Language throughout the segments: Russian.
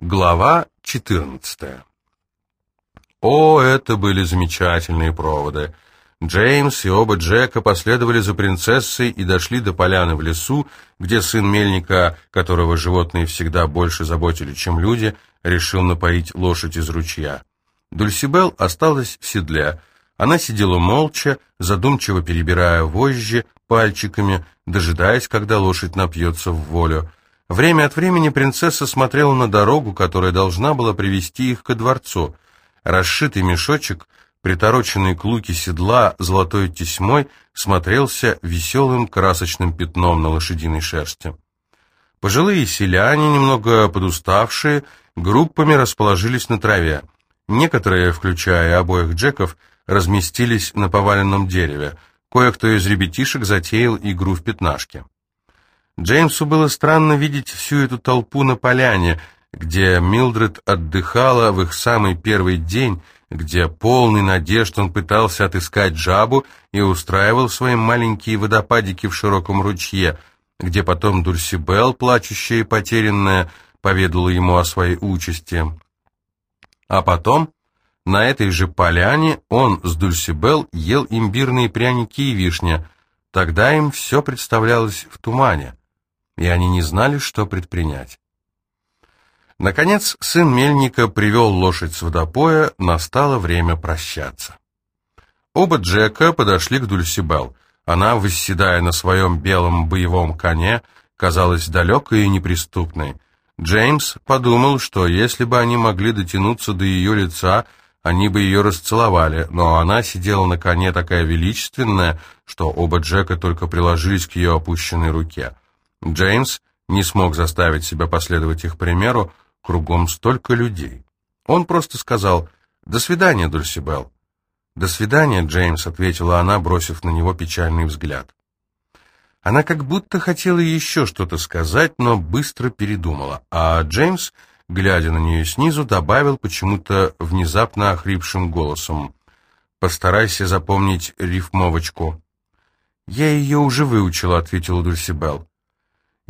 Глава 14 О, это были замечательные проводы. Джеймс и оба Джека последовали за принцессой и дошли до поляны в лесу, где сын мельника, которого животные всегда больше заботили, чем люди, решил напоить лошадь из ручья. Дульсибел осталась в седле. Она сидела молча, задумчиво перебирая вожжи пальчиками, дожидаясь, когда лошадь напьется в волю. Время от времени принцесса смотрела на дорогу, которая должна была привести их ко дворцу. Расшитый мешочек, притороченный к луке седла золотой тесьмой, смотрелся веселым красочным пятном на лошадиной шерсти. Пожилые селяне, немного подуставшие, группами расположились на траве. Некоторые, включая обоих Джеков, разместились на поваленном дереве. Кое-кто из ребятишек затеял игру в пятнашки. Джеймсу было странно видеть всю эту толпу на поляне, где Милдред отдыхала в их самый первый день, где полный надежд он пытался отыскать жабу и устраивал свои маленькие водопадики в широком ручье, где потом Дульсибел, плачущая и потерянная, поведала ему о своей участи. А потом, на этой же поляне, он с Дульсибел ел имбирные пряники и вишня. Тогда им все представлялось в тумане и они не знали, что предпринять. Наконец, сын мельника привел лошадь с водопоя, настало время прощаться. Оба Джека подошли к Дульсибел. Она, восседая на своем белом боевом коне, казалась далекой и неприступной. Джеймс подумал, что если бы они могли дотянуться до ее лица, они бы ее расцеловали, но она сидела на коне такая величественная, что оба Джека только приложились к ее опущенной руке. Джеймс не смог заставить себя последовать их примеру, кругом столько людей. Он просто сказал «До свидания, Дульсибел». «До свидания, Джеймс», — ответила она, бросив на него печальный взгляд. Она как будто хотела еще что-то сказать, но быстро передумала, а Джеймс, глядя на нее снизу, добавил почему-то внезапно охрипшим голосом «Постарайся запомнить рифмовочку». «Я ее уже выучила», — ответила Дульсибел.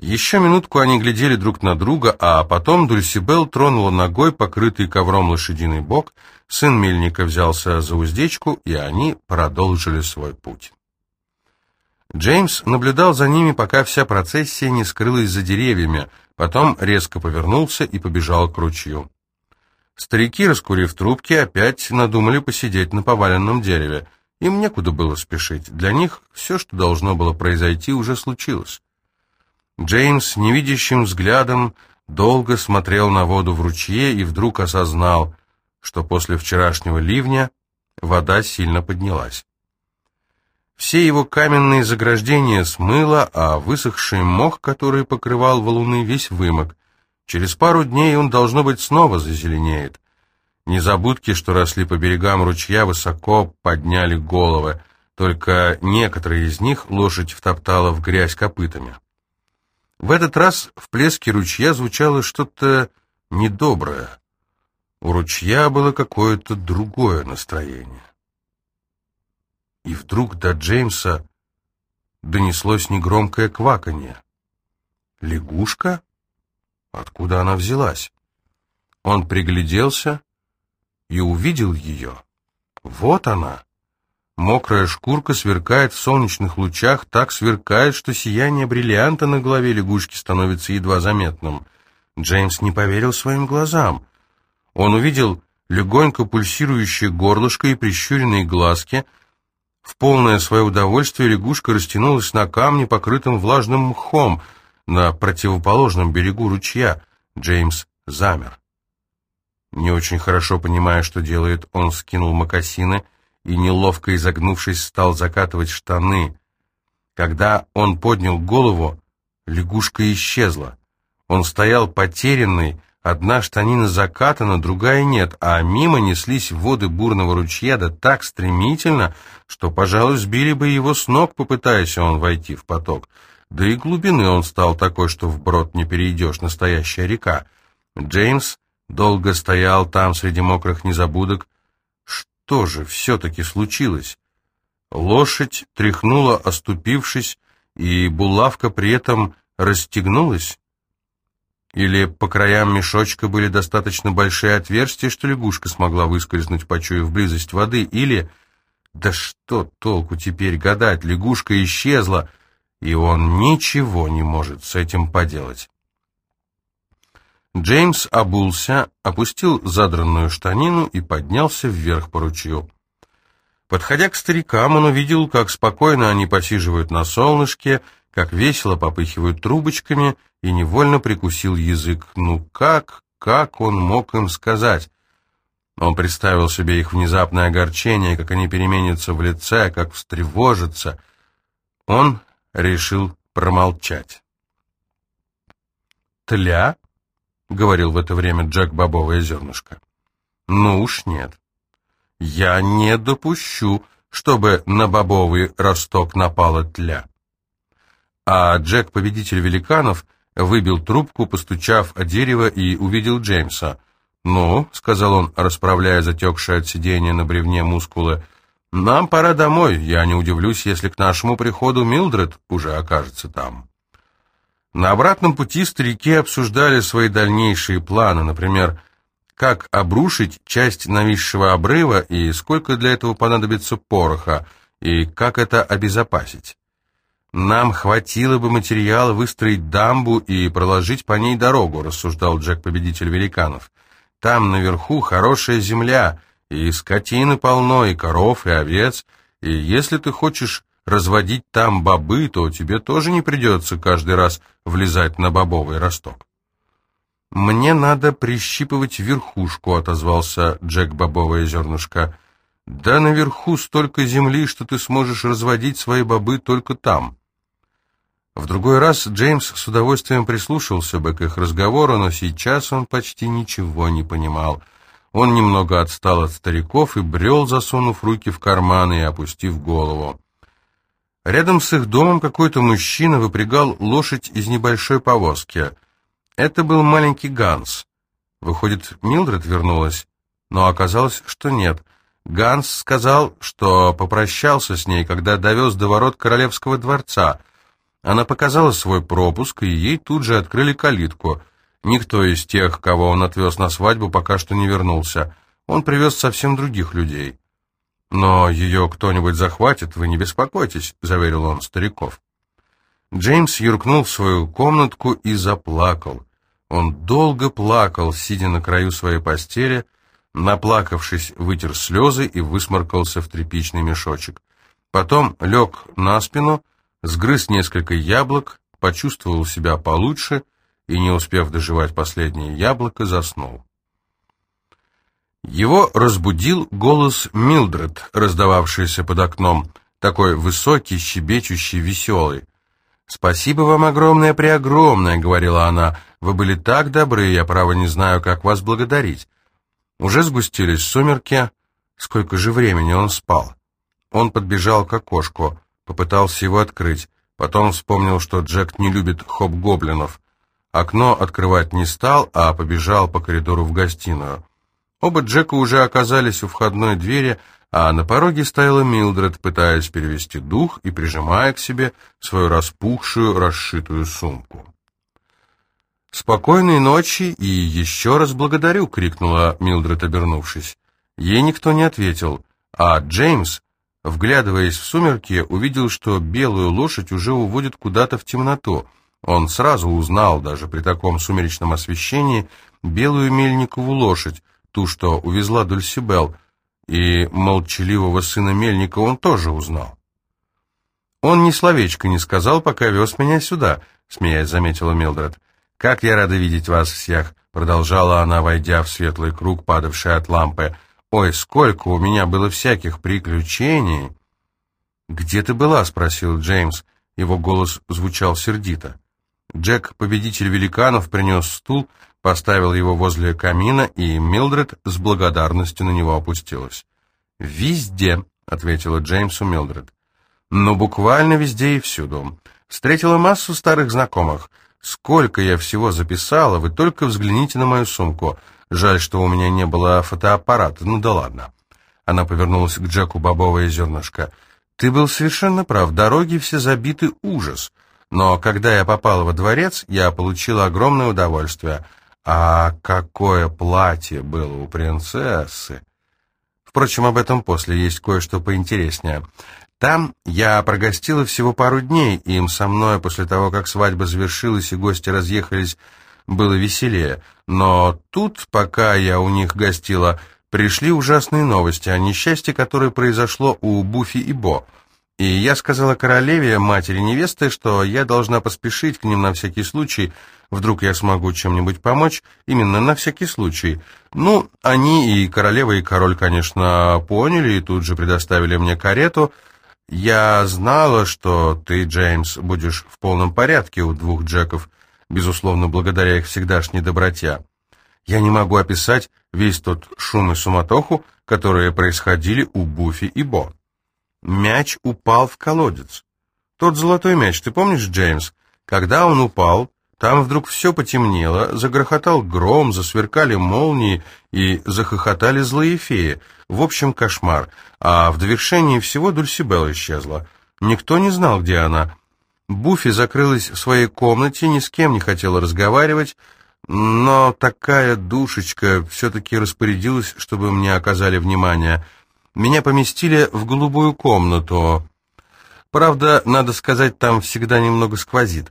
Еще минутку они глядели друг на друга, а потом Дульсибел тронула ногой покрытый ковром лошадиный бок, сын мельника взялся за уздечку, и они продолжили свой путь. Джеймс наблюдал за ними, пока вся процессия не скрылась за деревьями, потом резко повернулся и побежал к ручью. Старики, раскурив трубки, опять надумали посидеть на поваленном дереве. Им некуда было спешить, для них все, что должно было произойти, уже случилось. Джеймс невидящим взглядом долго смотрел на воду в ручье и вдруг осознал, что после вчерашнего ливня вода сильно поднялась. Все его каменные заграждения смыло, а высохший мох, который покрывал валуны, весь вымок. Через пару дней он, должно быть, снова зазеленеет. Незабудки, что росли по берегам ручья, высоко подняли головы, только некоторые из них лошадь втоптала в грязь копытами. В этот раз в плеске ручья звучало что-то недоброе. У ручья было какое-то другое настроение. И вдруг до Джеймса донеслось негромкое кваканье. Лягушка? Откуда она взялась? Он пригляделся и увидел ее. Вот она. Мокрая шкурка сверкает в солнечных лучах, так сверкает, что сияние бриллианта на голове лягушки становится едва заметным. Джеймс не поверил своим глазам. Он увидел легонько пульсирующее горлышко и прищуренные глазки. В полное свое удовольствие лягушка растянулась на камне, покрытом влажным мхом, на противоположном берегу ручья. Джеймс замер. Не очень хорошо понимая, что делает, он скинул мокасины — и, неловко изогнувшись, стал закатывать штаны. Когда он поднял голову, лягушка исчезла. Он стоял потерянный, одна штанина закатана, другая нет, а мимо неслись воды бурного ручья да так стремительно, что, пожалуй, сбили бы его с ног, попытаясь он войти в поток. Да и глубины он стал такой, что вброд не перейдешь, настоящая река. Джеймс долго стоял там среди мокрых незабудок, что же все-таки случилось? Лошадь тряхнула, оступившись, и булавка при этом расстегнулась. Или по краям мешочка были достаточно большие отверстия, что лягушка смогла выскользнуть, почуяв близость воды, или... Да что толку теперь гадать, лягушка исчезла, и он ничего не может с этим поделать. Джеймс обулся, опустил задранную штанину и поднялся вверх по ручью. Подходя к старикам, он увидел, как спокойно они посиживают на солнышке, как весело попыхивают трубочками, и невольно прикусил язык. Ну как, как он мог им сказать? Он представил себе их внезапное огорчение, как они переменятся в лице, как встревожатся. Он решил промолчать. «Тля?» — говорил в это время Джек Бобовое зернышко. «Ну уж нет. Я не допущу, чтобы на бобовый росток напала тля» а Джек, победитель великанов, выбил трубку, постучав о дерево и увидел Джеймса. «Ну», — сказал он, расправляя затекшее от сидения на бревне мускулы, — «нам пора домой. Я не удивлюсь, если к нашему приходу Милдред уже окажется там». На обратном пути старики обсуждали свои дальнейшие планы, например, как обрушить часть нависшего обрыва и сколько для этого понадобится пороха, и как это обезопасить. «Нам хватило бы материала выстроить дамбу и проложить по ней дорогу», рассуждал Джек, победитель великанов. «Там наверху хорошая земля, и скотины полно, и коров, и овец, и если ты хочешь разводить там бобы, то тебе тоже не придется каждый раз влезать на бобовый росток». «Мне надо прищипывать верхушку», — отозвался Джек Бобовое зернышко. «Да наверху столько земли, что ты сможешь разводить свои бобы только там». В другой раз Джеймс с удовольствием прислушался бы к их разговору, но сейчас он почти ничего не понимал. Он немного отстал от стариков и брел, засунув руки в карманы и опустив голову. Рядом с их домом какой-то мужчина выпрягал лошадь из небольшой повозки. Это был маленький Ганс. Выходит, Милдред вернулась, но оказалось, что нет. Ганс сказал, что попрощался с ней, когда довез до ворот королевского дворца — она показала свой пропуск, и ей тут же открыли калитку. Никто из тех, кого он отвез на свадьбу, пока что не вернулся. Он привез совсем других людей. «Но ее кто-нибудь захватит, вы не беспокойтесь», — заверил он стариков. Джеймс юркнул в свою комнатку и заплакал. Он долго плакал, сидя на краю своей постели, наплакавшись, вытер слезы и высморкался в тряпичный мешочек. Потом лег на спину сгрыз несколько яблок, почувствовал себя получше и, не успев доживать последнее яблоко, заснул. Его разбудил голос Милдред, раздававшийся под окном, такой высокий, щебечущий, веселый. «Спасибо вам огромное-преогромное», — говорила она. «Вы были так добры, я, право, не знаю, как вас благодарить». Уже сгустились сумерки. Сколько же времени он спал? Он подбежал к окошку. Попытался его открыть. Потом вспомнил, что Джек не любит хоп-гоблинов. Окно открывать не стал, а побежал по коридору в гостиную. Оба Джека уже оказались у входной двери, а на пороге стояла Милдред, пытаясь перевести дух и прижимая к себе свою распухшую, расшитую сумку. «Спокойной ночи и еще раз благодарю!» — крикнула Милдред, обернувшись. Ей никто не ответил, а Джеймс Вглядываясь в сумерки, увидел, что белую лошадь уже уводят куда-то в темноту. Он сразу узнал, даже при таком сумеречном освещении, белую мельникову лошадь, ту, что увезла Дульсибел, и молчаливого сына Мельника он тоже узнал. «Он ни словечко не сказал, пока вез меня сюда», — смеясь заметила Милдред. «Как я рада видеть вас всех», — продолжала она, войдя в светлый круг, падавший от лампы. Ой, сколько у меня было всяких приключений!» «Где ты была?» — спросил Джеймс. Его голос звучал сердито. Джек, победитель великанов, принес стул, поставил его возле камина, и Милдред с благодарностью на него опустилась. «Везде», — ответила Джеймсу Милдред. «Ну, буквально везде и всюду. Встретила массу старых знакомых. Сколько я всего записала, вы только взгляните на мою сумку. Жаль, что у меня не было фотоаппарата. Ну да ладно. Она повернулась к Джеку бобовое зернышко. Ты был совершенно прав. Дороги все забиты ужас. но когда я попала во дворец, я получила огромное удовольствие. А какое платье было у принцессы! Впрочем, об этом после есть кое-что поинтереснее. Там я прогостила всего пару дней, и им со мной после того, как свадьба завершилась и гости разъехались, было веселее. Но тут, пока я у них гостила, пришли ужасные новости о несчастье, которое произошло у Буфи и Бо. И я сказала королеве, матери невесты, что я должна поспешить к ним на всякий случай, вдруг я смогу чем-нибудь помочь, именно на всякий случай. Ну, они и королева, и король, конечно, поняли и тут же предоставили мне карету — «Я знала, что ты, Джеймс, будешь в полном порядке у двух Джеков, безусловно, благодаря их всегдашней доброте. Я не могу описать весь тот шум и суматоху, которые происходили у Буфи и Бо. Мяч упал в колодец. Тот золотой мяч, ты помнишь, Джеймс? Когда он упал, там вдруг все потемнело, загрохотал гром, засверкали молнии и захохотали злые феи. В общем, кошмар. А в довершении всего Дульсибелла исчезла. Никто не знал, где она. Буфи закрылась в своей комнате, ни с кем не хотела разговаривать, но такая душечка все-таки распорядилась, чтобы мне оказали внимание. Меня поместили в голубую комнату. Правда, надо сказать, там всегда немного сквозит.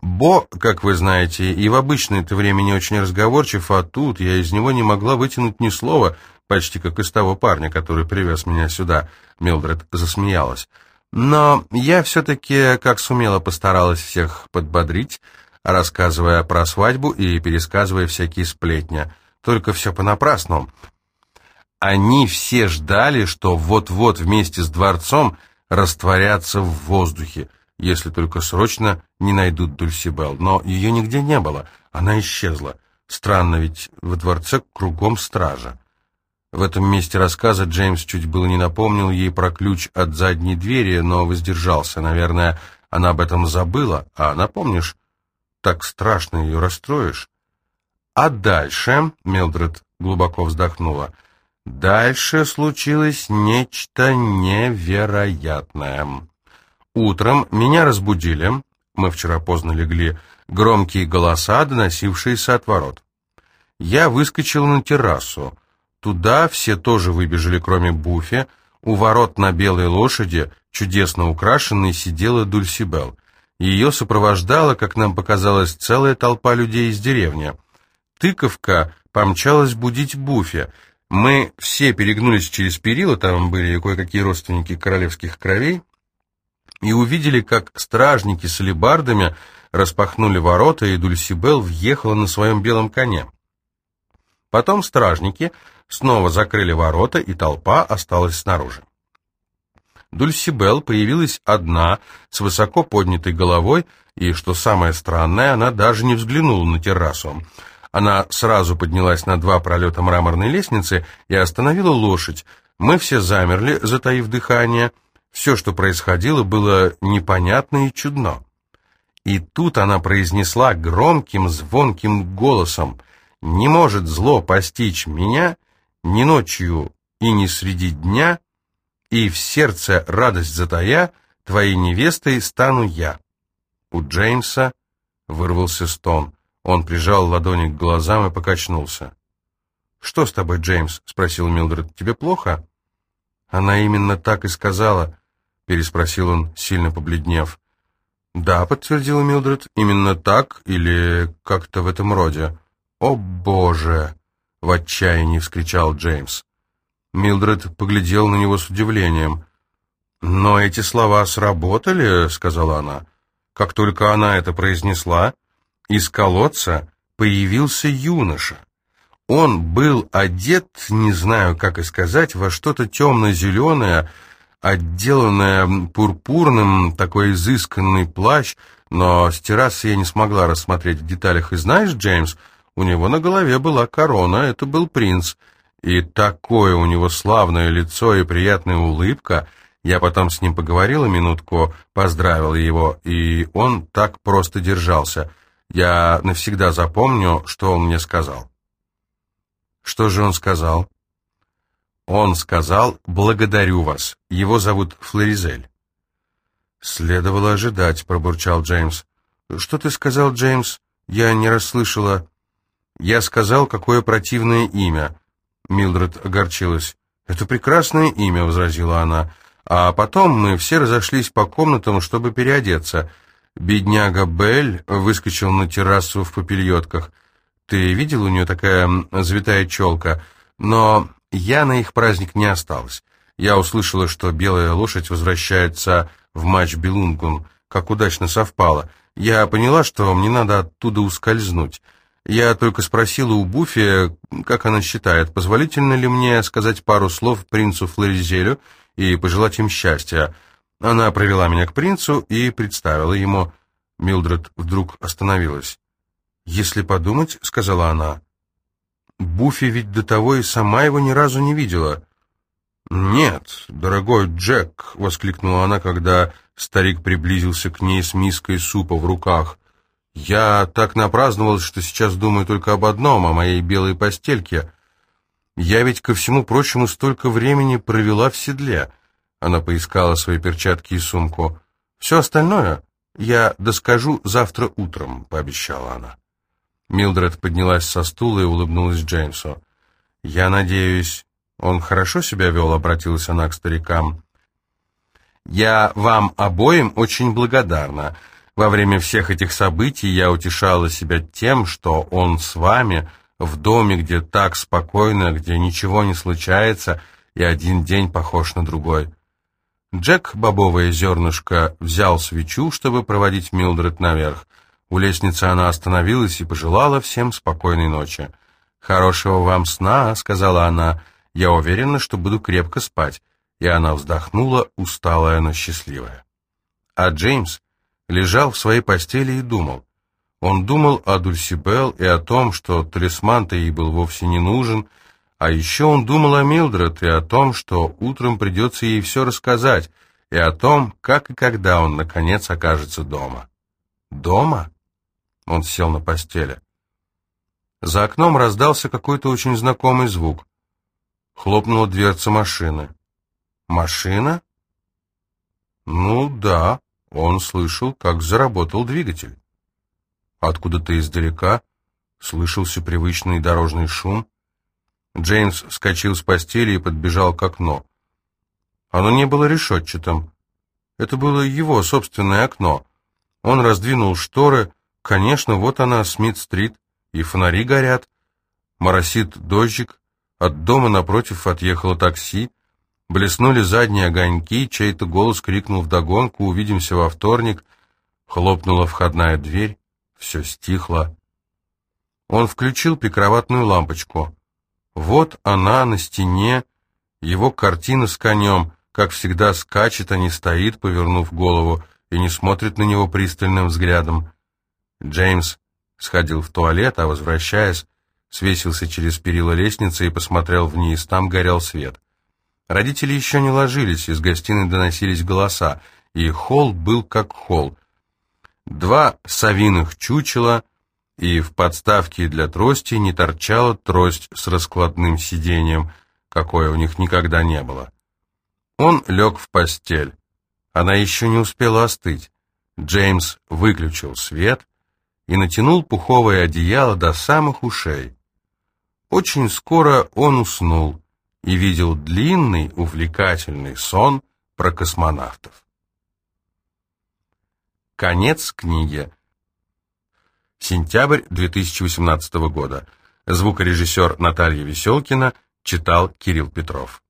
Бо, как вы знаете, и в обычное-то время не очень разговорчив, а тут я из него не могла вытянуть ни слова, почти как из того парня, который привез меня сюда. Милдред засмеялась. Но я все-таки, как сумела, постаралась всех подбодрить, рассказывая про свадьбу и пересказывая всякие сплетни. Только все понапрасну. Они все ждали, что вот-вот вместе с дворцом растворятся в воздухе, если только срочно не найдут Дульсибел. Но ее нигде не было, она исчезла. Странно, ведь во дворце кругом стража. В этом месте рассказа Джеймс чуть было не напомнил ей про ключ от задней двери, но воздержался. Наверное, она об этом забыла, а напомнишь, так страшно ее расстроишь. А дальше, Милдред глубоко вздохнула, дальше случилось нечто невероятное. Утром меня разбудили, мы вчера поздно легли, громкие голоса, доносившиеся от ворот. Я выскочил на террасу. Туда все тоже выбежали, кроме Буфи. У ворот на белой лошади, чудесно украшенной, сидела Дульсибел. Ее сопровождала, как нам показалось, целая толпа людей из деревни. Тыковка помчалась будить Буфи. Мы все перегнулись через перила, там были кое-какие родственники королевских кровей, и увидели, как стражники с алебардами распахнули ворота, и Дульсибел въехала на своем белом коне. Потом стражники снова закрыли ворота, и толпа осталась снаружи. Дульсибел появилась одна, с высоко поднятой головой, и, что самое странное, она даже не взглянула на террасу. Она сразу поднялась на два пролета мраморной лестницы и остановила лошадь. Мы все замерли, затаив дыхание — все, что происходило, было непонятно и чудно. И тут она произнесла громким, звонким голосом, «Не может зло постичь меня ни ночью и ни среди дня, и в сердце радость затая, твоей невестой стану я». У Джеймса вырвался стон. Он прижал ладони к глазам и покачнулся. «Что с тобой, Джеймс?» — спросил Милдред. «Тебе плохо?» Она именно так и сказала, переспросил он, сильно побледнев. «Да», — подтвердила Милдред, — «именно так или как-то в этом роде». «О, Боже!» — в отчаянии вскричал Джеймс. Милдред поглядел на него с удивлением. «Но эти слова сработали», — сказала она. Как только она это произнесла, из колодца появился юноша. Он был одет, не знаю, как и сказать, во что-то темно-зеленое, отделанная пурпурным, такой изысканный плащ, но с террасы я не смогла рассмотреть в деталях. И знаешь, Джеймс, у него на голове была корона, это был принц. И такое у него славное лицо и приятная улыбка. Я потом с ним поговорила минутку, поздравила его, и он так просто держался. Я навсегда запомню, что он мне сказал. Что же он сказал? Он сказал «Благодарю вас». Его зовут Флоризель. «Следовало ожидать», — пробурчал Джеймс. «Что ты сказал, Джеймс? Я не расслышала». «Я сказал, какое противное имя». Милдред огорчилась. «Это прекрасное имя», — возразила она. «А потом мы все разошлись по комнатам, чтобы переодеться. Бедняга Белль выскочил на террасу в попельотках. Ты видел, у нее такая завитая челка? Но я на их праздник не осталась. Я услышала, что белая лошадь возвращается в матч Белунгун. Как удачно совпало. Я поняла, что мне надо оттуда ускользнуть. Я только спросила у Буфи, как она считает, позволительно ли мне сказать пару слов принцу Флоризелю и пожелать им счастья. Она провела меня к принцу и представила ему. Милдред вдруг остановилась. «Если подумать», — сказала она, — «Буфи ведь до того и сама его ни разу не видела». «Нет, дорогой Джек», — воскликнула она, когда старик приблизился к ней с миской супа в руках. «Я так напраздновалась, что сейчас думаю только об одном, о моей белой постельке. Я ведь, ко всему прочему, столько времени провела в седле». Она поискала свои перчатки и сумку. «Все остальное я доскажу завтра утром», — пообещала она. Милдред поднялась со стула и улыбнулась Джеймсу. «Я надеюсь, он хорошо себя вел?» — обратилась она к старикам. «Я вам обоим очень благодарна. Во время всех этих событий я утешала себя тем, что он с вами в доме, где так спокойно, где ничего не случается, и один день похож на другой». Джек, бобовое зернышко, взял свечу, чтобы проводить Милдред наверх. У лестницы она остановилась и пожелала всем спокойной ночи. «Хорошего вам сна», — сказала она, — «я уверена, что буду крепко спать». И она вздохнула, усталая, но счастливая. А Джеймс лежал в своей постели и думал. Он думал о Дульсибел и о том, что талисман-то ей был вовсе не нужен, а еще он думал о Милдред и о том, что утром придется ей все рассказать, и о том, как и когда он, наконец, окажется дома. «Дома?» Он сел на постели. За окном раздался какой-то очень знакомый звук. Хлопнула дверца машины. «Машина?» «Ну да», он слышал, как заработал двигатель. Откуда-то издалека слышался привычный дорожный шум. Джеймс вскочил с постели и подбежал к окну. Оно не было решетчатым. Это было его собственное окно. Он раздвинул шторы, Конечно, вот она, Смит-стрит, и фонари горят. Моросит дождик, от дома напротив отъехало такси, блеснули задние огоньки, чей-то голос крикнул вдогонку «Увидимся во вторник», хлопнула входная дверь, все стихло. Он включил прикроватную лампочку. Вот она на стене, его картина с конем, как всегда скачет, а не стоит, повернув голову, и не смотрит на него пристальным взглядом. Джеймс сходил в туалет, а, возвращаясь, свесился через перила лестницы и посмотрел вниз. Там горел свет. Родители еще не ложились, из гостиной доносились голоса, и холл был как холл. Два совиных чучела, и в подставке для трости не торчала трость с раскладным сиденьем, какое у них никогда не было. Он лег в постель. Она еще не успела остыть. Джеймс выключил свет и натянул пуховое одеяло до самых ушей. Очень скоро он уснул и видел длинный, увлекательный сон про космонавтов. Конец книги. Сентябрь 2018 года. Звукорежиссер Наталья Веселкина читал Кирилл Петров.